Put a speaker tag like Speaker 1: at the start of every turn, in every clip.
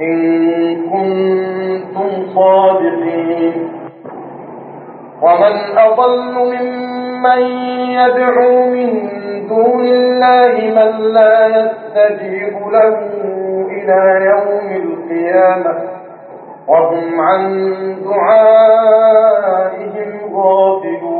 Speaker 1: إن كنتم صادقين ومن أضل ممن يدعو من دون الله من لا يستجيب له إلى يوم القيامة وهم عن دعائهم غافلون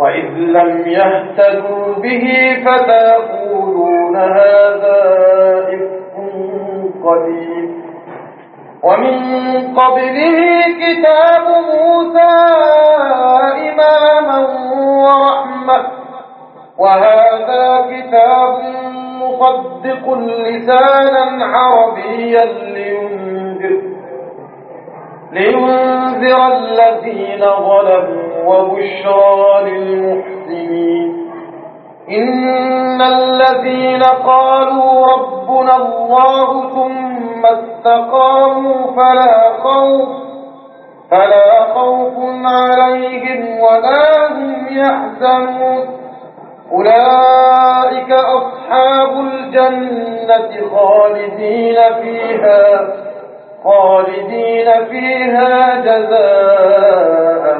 Speaker 1: وإذ لم يهتدوا به فتقولون هذا إفق قديم ومن قبله كتاب موسى إماما ورحمة وهذا كتاب مصدق لسانا عربيا لينذر لينذر الذين ظلموا وبشرى للمحسنين إن الذين قالوا ربنا الله ثم استقاموا فلا خوف فلا خوف عليهم ولا هم يحزنون أولئك أصحاب الجنة خالدين فيها خالدين فيها جزاء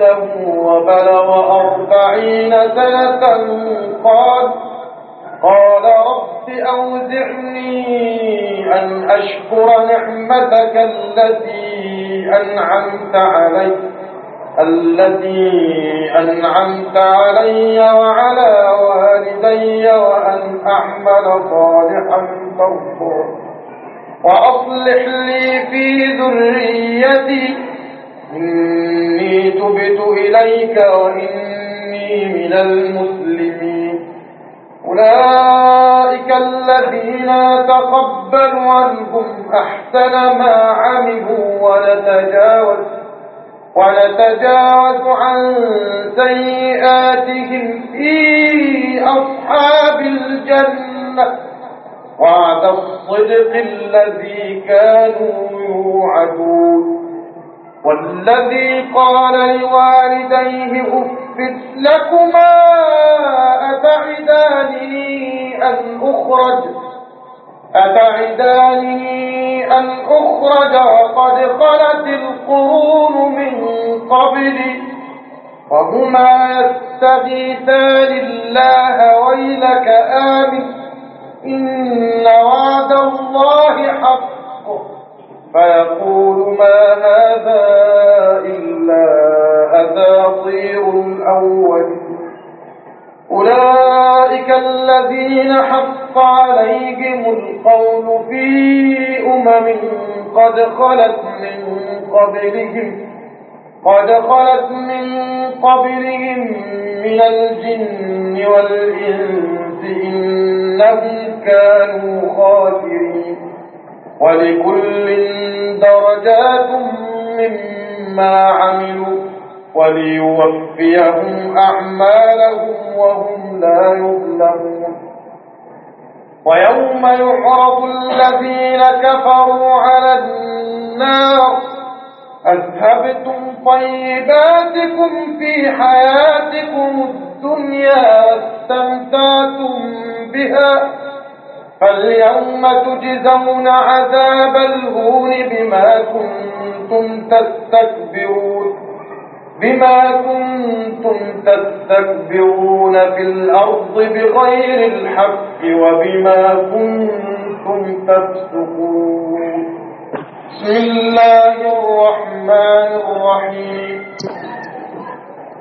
Speaker 1: جده وبلغ أربعين سنة قال قال رب أوزعني أن أشكر نعمتك التي أنعمت علي التي أنعمت علي وعلى والدي وأن أعمل صالحا ترضى وأصلح لي في ذريتي إني تبت إليك وإني من المسلمين أولئك الذين تقبل عنهم أحسن ما عملوا ونتجاوز ونتجاوز عن سيئاتهم في أصحاب الجنة وعد الصدق الذي كانوا يوعدون والذي قال لوالديه أفت لكما أتعداني أن أخرج أتعداني أن أخرج وقد خلت القرون من قبلي وهما يستغيثان الله ويلك آمن إن وعد الله حق فيقول ما هذا إلا أساطير الأول أولئك الذين حق عليهم القول في أمم قد خلت من قبلهم قد خلت من قبلهم من الجن والإنس إنهم كانوا خاسرين ولكل درجات مما عملوا وليوفيهم أعمالهم وهم لا يظلمون ويوم يحرض الذين كفروا على النار أذهبتم طيباتكم في حياتكم الدنيا واستمتعتم بها فاليوم تجزون عذاب الهون بما كنتم تستكبرون بما كنتم تستكبرون في الأرض بغير الحق وبما كنتم تفسقون بسم الله الرحمن الرحيم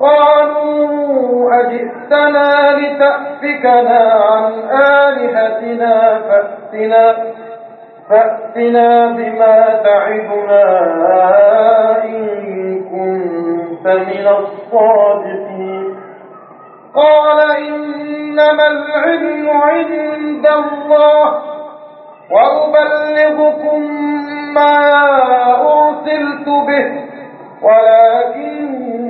Speaker 1: قالوا أجئتنا لتأفكنا عن آلهتنا فأتنا, فأتنا بما تعدنا إن كنت من الصادقين قال إنما العلم عند الله وأبلغكم ما أرسلت به ولكن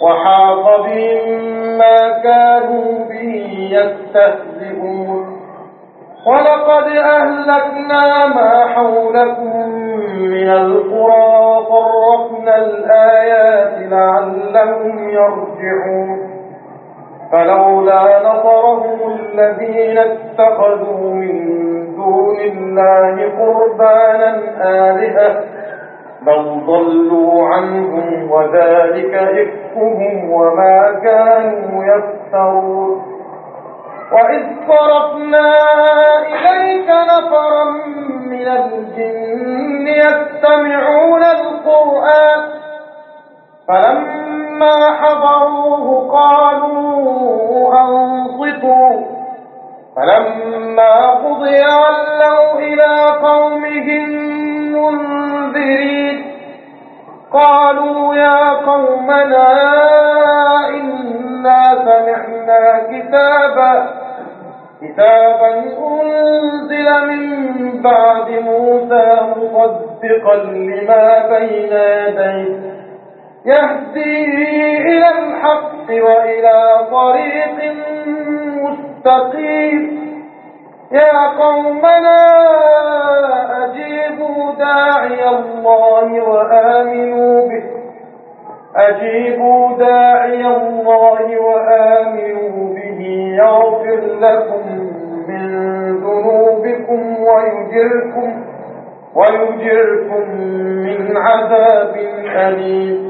Speaker 1: وحاق بهم ما كانوا به يستهزئون ولقد أهلكنا ما حولكم من القرى وقرفنا الآيات لعلهم يرجعون فلولا نصرهم الذين اتخذوا من دون الله قربانا آلهة بل ضلوا عنهم وذلك إفكهم وما كانوا يفترون وإذ صرفنا إليك نفرا من الجن يستمعون القرآن فلما حضروه قالوا أنصتوا فلما قضي علوا إلى قومهم منذرين قالوا يا قومنا إنا سمعنا كتابا كتابا أنزل من بعد موسى مصدقا لما بين يديه يهدي إلى الحق وإلى طريق مستقيم يا قومنا أجيبوا داعي الله وآمنوا به أجيبوا داعي الله وآمنوا به يغفر لكم من ذنوبكم ويجركم ويجركم من عذاب أليم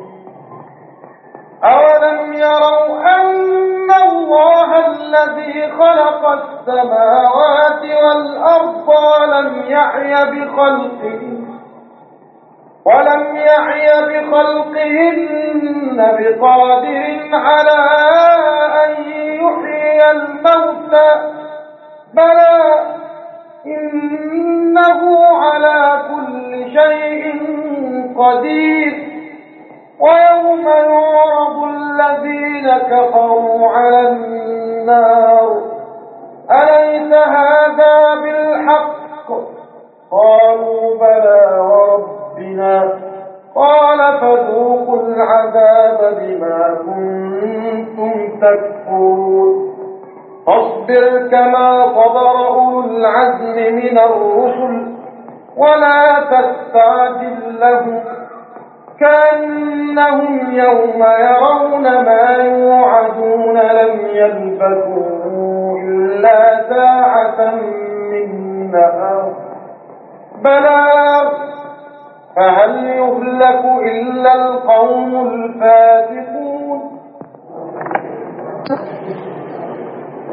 Speaker 1: أولم يروا أن الله الذي خلق السماوات والأرض ولم يعي بخلقه ولم يعي بخلقهن بقادر على أن كما صبر أولو العزم من الرسل ولا تستعجل لهم كأنهم يوم يرون ما يوعدون لم يلبثوا إلا ساعة من نهار بلى فهل يهلك إلا القوم الفاسقون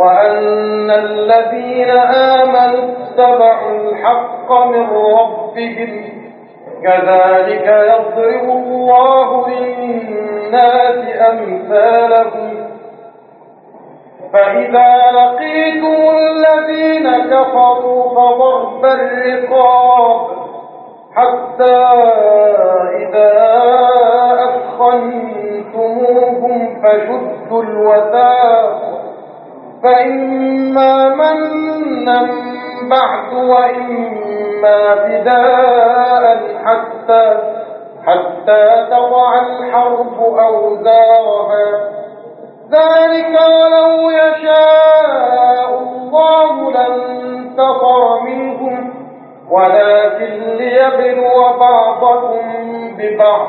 Speaker 1: وأن الذين آمنوا اتبعوا الحق من ربهم كذلك يضرب الله للناس أمثالهم فإذا لقيتم الذين كفروا فضرب الرقاب حتى إذا أثخنتموهم فشدوا الوثاق فإما منا بعد وإما فداء حتى حتى تضع الحرب أوزارها ذلك ولو يشاء الله لانتصر منهم ولكن ليبلو بعضكم ببعض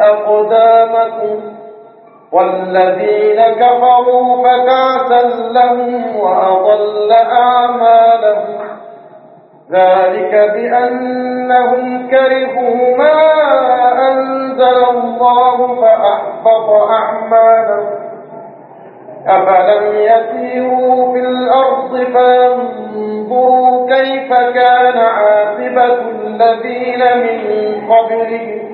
Speaker 1: أقدامكم والذين كفروا فكاسا لهم وأضل أعمالهم ذلك بأنهم كرهوا ما أنزل الله فأحبط أعمالهم
Speaker 2: أفلم
Speaker 1: يسيروا في الأرض فينظروا كيف كان عاقبة الذين من قبلهم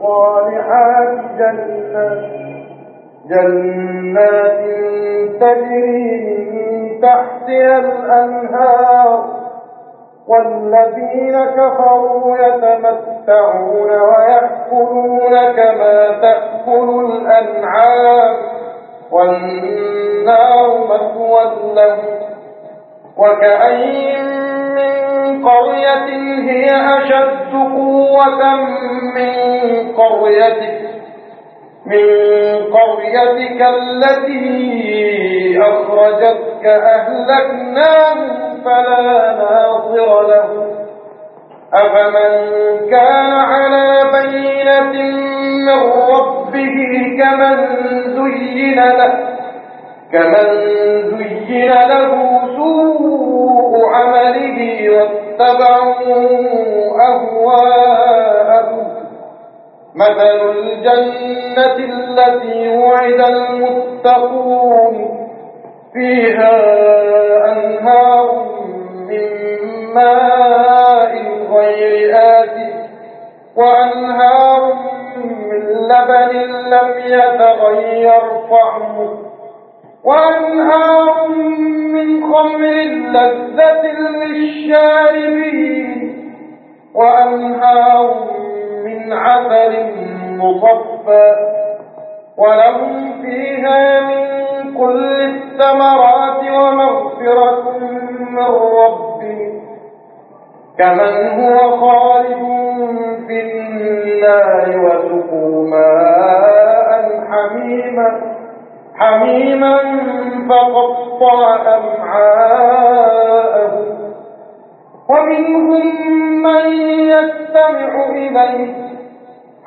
Speaker 1: الصالحات جنات جنات تجري من تحتها الأنهار والذين كفروا يتمتعون ويأكلون كما تأكل الأنعام والنار مثوى لهم وكأين من قرية هي أشد قوة من قريتك من قريتك التي أخرجتك أهلكناهم فلا ناصر له أفمن كان على بينة من ربه كمن زين له كمن زين له سوء عمله واتبعوا أهواءهم مثل الجنة التي وعد المتقون فيها أنهار من ماء غير آتي وأنهار من لبن لم يتغير طعمه وأنهار من خمر لذة للشاربين وأنهار عفر عسل مصفى ولهم فيها من كل الثمرات ومغفرة من ربهم كمن هو خالد في النار وسقوا ماء حميما حميما فقطع أمعاءه ومنهم من يستمع إليه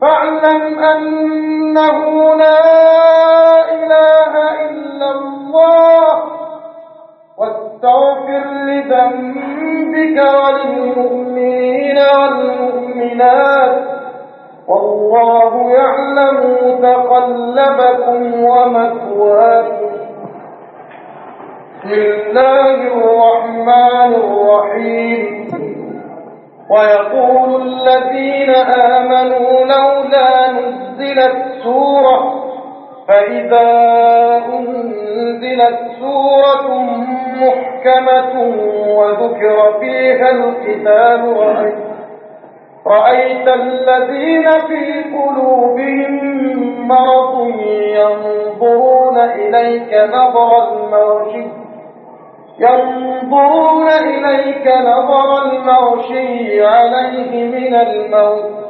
Speaker 1: فاعلم أنه لا إله إلا الله واستغفر لذنبك وللمؤمنين والمؤمنات والله يعلم تقلبكم ومثواكم بسم الله الرحمن الرحيم ويقول الذين آمنوا أنزلت سورة فإذا أنزلت سورة محكمة وذكر فيها القتال رأيت الذين في قلوبهم مرض ينظرون إليك نظر المرشد ينظرون إليك نظر المغشي عليه من الموت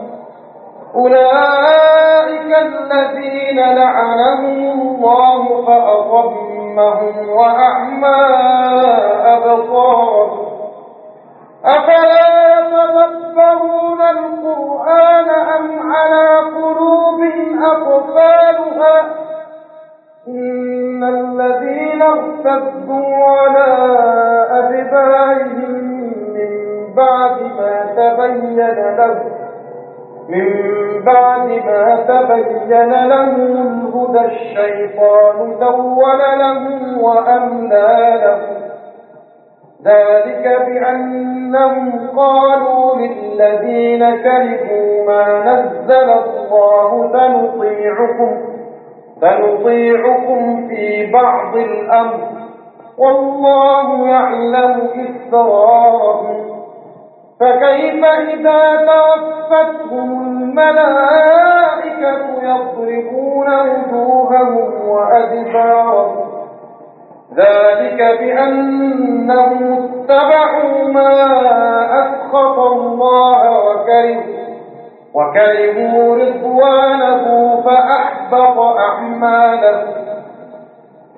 Speaker 1: أولئك الذين لعنهم الله فأضمهم وأعمى أبصارهم أفلا يتدبرون القرآن أم على قلوب أقفالها إن الذين ارتدوا على أدبارهم من بعد ما تبين لهم من بعد ما تبين له الهدى الشيطان دول له وأمنى له ذلك بأنهم قالوا للذين كرهوا ما نزل الله سنطيعكم سنطيعكم في بعض الأمر والله يعلم إسرارهم فكيف إذا توفتهم الملائكة يضربون وجوههم وأدبارهم ذلك بأنهم اتبعوا ما أسخط الله وكرهوا وكرهوا رضوانه فأحبط أعمالهم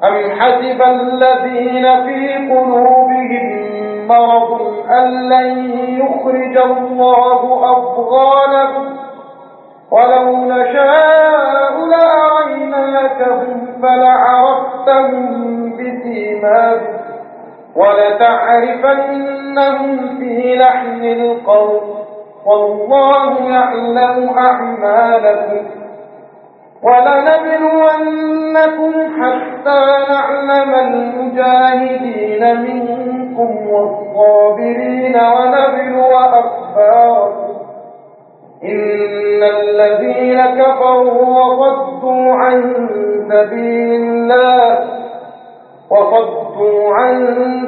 Speaker 1: أم حسب الذين في قلوبهم مرض أن لن يخرج الله أضغانهم ولو نشاء لأريناكهم فلعرفتهم بسيماهم ولتعرفنهم في لحن القوم والله يعلم أعمالكم ولنبلون لكم حتى نعلم المجاهدين منكم والصابرين ونبلو أخباركم إن الذين كفروا وصدوا عن سبيل الله وصدوا عن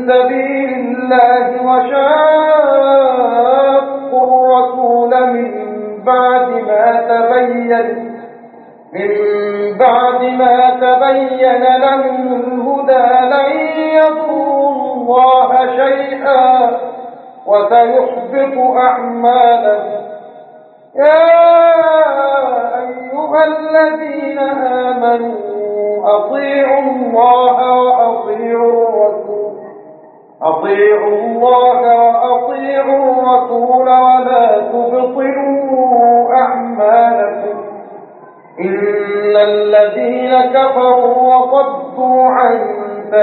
Speaker 1: سبيل الله وشاقوا الرسول من بعد ما تبين من بعد ما تبين لهم الهدى لن يضروا الله شيئا وسيحبط أعمالهم يا أيها الذين آمنوا أطيعوا الله وأطيعوا الرسول أطيعوا الله وأطيعوا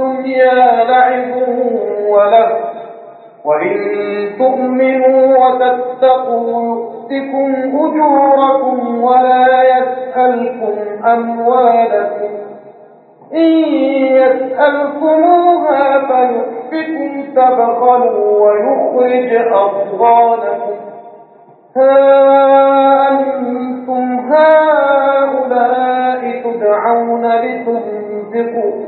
Speaker 1: الدنيا لعب وله وإن تؤمنوا وتتقوا يؤتكم أجوركم ولا يسألكم أموالكم إن يسألكموها فيؤفكم تبخلوا ويخرج أضغانكم ها أنتم هؤلاء تدعون لتنفقوا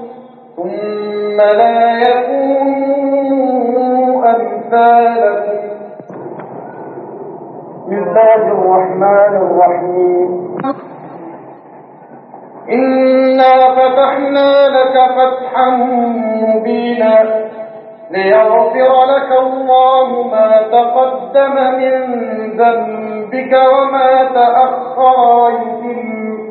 Speaker 1: ثم لا يكونوا أمثالكم بسم الله الرحمن الرحيم إنا فتحنا لك فتحا مبينا ليغفر لك الله ما تقدم من ذنبك وما تأخر ويتم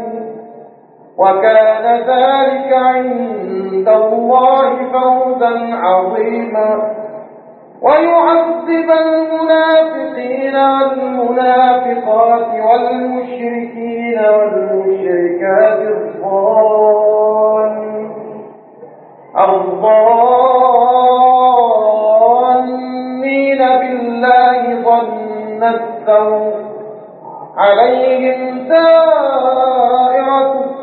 Speaker 1: وكان ذلك عند الله فوزا عظيما ويعذب المنافقين والمنافقات والمشركين والمشركات الضالين الضالين بالله ظن السوء عليهم دائرة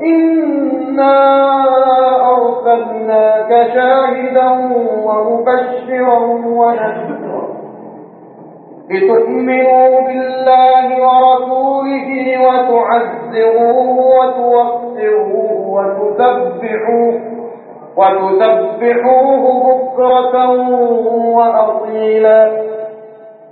Speaker 1: إنا أرسلناك شاهدا ومبشرا ونذيرا لتؤمنوا بالله ورسوله وتعزروه وتوقروه وتسبحوه وتسبحوه بكرة وأصيلا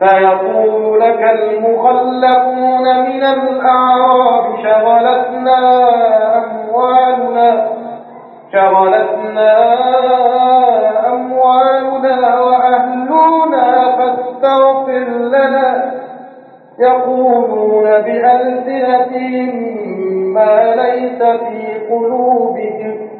Speaker 1: فيقول لك المخلفون من الأعراب شغلتنا أموالنا شغلتنا أموالنا وأهلنا فاستغفر لنا يقولون بألسنتهم ما ليس في قلوبهم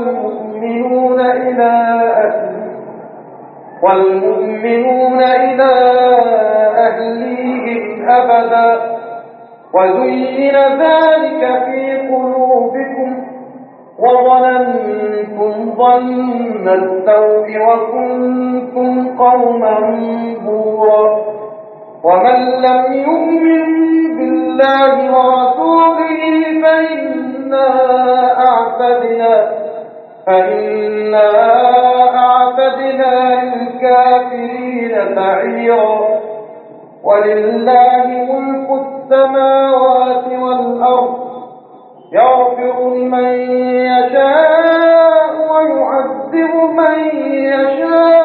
Speaker 1: والمؤمنون إلى أهليهم أبدا وزين ذلك في قلوبكم وظننتم ظن التوب وكنتم قوما بورا ومن لم يؤمن بالله ورسوله فإنا أعتدنا فإنا أعتدنا للكافرين ولله ملك السماوات والأرض يغفر من يشاء ويعذب من يشاء